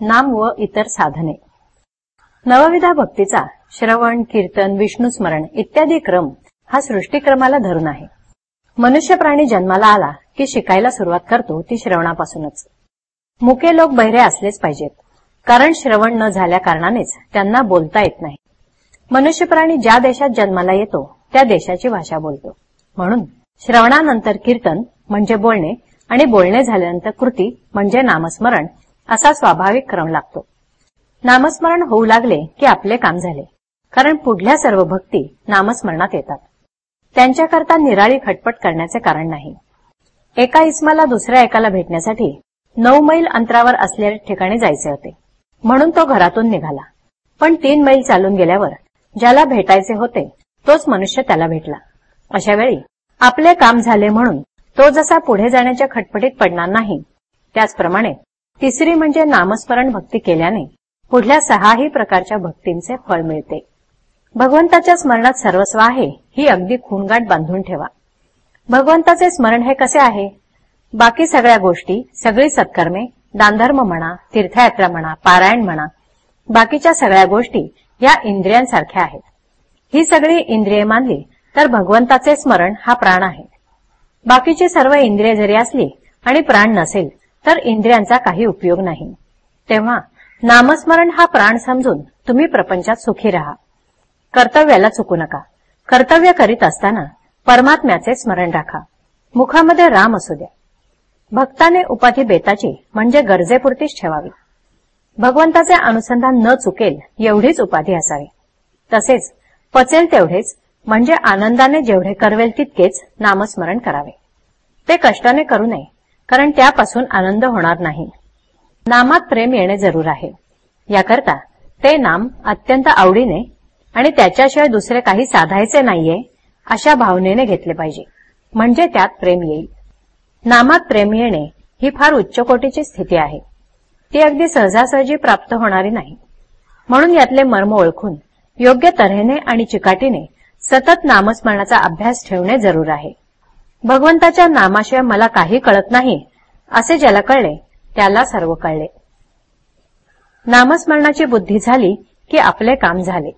नाम व इतर साधने. नवविधा भक्तीचा श्रवण कीर्तन विष्णुस्मरण इत्यादी क्रम हा सृष्टीक्रमाला धरून आहे. मनुष्य प्राणी जन्माला आला की शिकायला सुरुवात करतो ती श्रवणापासूनच. मुके लोक बहिरे असलेच पाहिजेत कारण श्रवण न झाल्या कारणानेच त्यांना बोलता येत नाही. मनुष्य प्राणी ज्या देशात जन्माला येतो त्या देशाची भाषा बोलतो. म्हणून श्रवणानंतर कीर्तन म्हणजे बोलणे आणि बोलणे झाल्यानंतर कृती म्हणजे नामस्मरण असा स्वाभाविक क्रम लागतो. नामस्मरण होऊ लागले की आपले काम झाले. कारण पुढल्या सर्व भक्ती नामस्मरणात येतात. त्यांच्याकरता निराळी खटपट करण्याचे कारण नाही. एका इस्माला दुसऱ्या एकाला भेटण्यासाठी नऊ मैल अंतरावर असलेल्या ठिकाणी जायचे होते. म्हणून तो घरातून निघाला. पण तीन मैल चालून गेल्यावर ज्याला भेटायचे होते तोच मनुष्य त्याला भेटला. अशा वेळी आपले काम झाले म्हणून तो जसा पुढे जाण्याच्या खटपटीत पडणार नाही त्याचप्रमाणे तिसरी म्हणजे नामस्मरण भक्ती केल्याने पुढल्या सहाही प्रकारच्या भक्तींचे फळ मिळते. भगवंताच्या स्मरणात सर्वस्व आहे ही अगदी खूनगाठ बांधून ठेवा. भगवंताचे स्मरण हे कसे आहे? बाकी सगळ्या गोष्टी सगळी सत्कर्मे दानधर्म म्हणा तीर्थयात्रा म्हणा पारायण म्हणा बाकीच्या सगळ्या गोष्टी या इंद्रियांसारख्या आहेत. ही सगळी इंद्रिये मानली तर भगवंताचे स्मरण हा प्राण आहे. बाकीची सर्व इंद्रिय जरी असली आणि प्राण नसेल तर इंद्रियांचा काही उपयोग नाही. तेव्हा नामस्मरण हा प्राण समजून तुम्ही प्रपंचात सुखी राहा. कर्तव्याला चुकू नका. कर्तव्य करीत असताना परमात्म्याचे स्मरण राखा. मुखामध्ये राम असू द्या. भक्ताने उपाधी बेताची म्हणजे गरजेपुरतीच ठेवावी. भगवंताचे अनुसंधान न चुकेल एवढीच उपाधी असावी. तसेच पचेल तेवढेच म्हणजे आनंदाने जेवढे करवेल तितकेच नामस्मरण करावे. ते कष्टाने करू नये. कारण त्यापासून आनंद होणार नाही. नामात प्रेम येणे जरूर आहे. याकरता ते नाम अत्यंत आवडीने आणि त्याच्याशिवाय दुसरे काही साधायचे नाहीये अशा भावनेने घेतले पाहिजे. म्हणजे त्यात प्रेम येईल. नामात प्रेम येणे ही फार उच्च कोटीची स्थिती आहे. ती अगदी सहजासहजी प्राप्त होणारी नाही. म्हणून यातले मर्म ओळखून योग्य तऱ्हेने आणि चिकाटीने सतत नामस्मरणाचा अभ्यास ठेवणे जरूर आहे. भगवंताच्या नामाशिवाय मला काही कळत नाही असे ज्याला कळले त्याला सर्व कळले. नामस्मरणाची बुद्धी झाली की आपले काम झाले.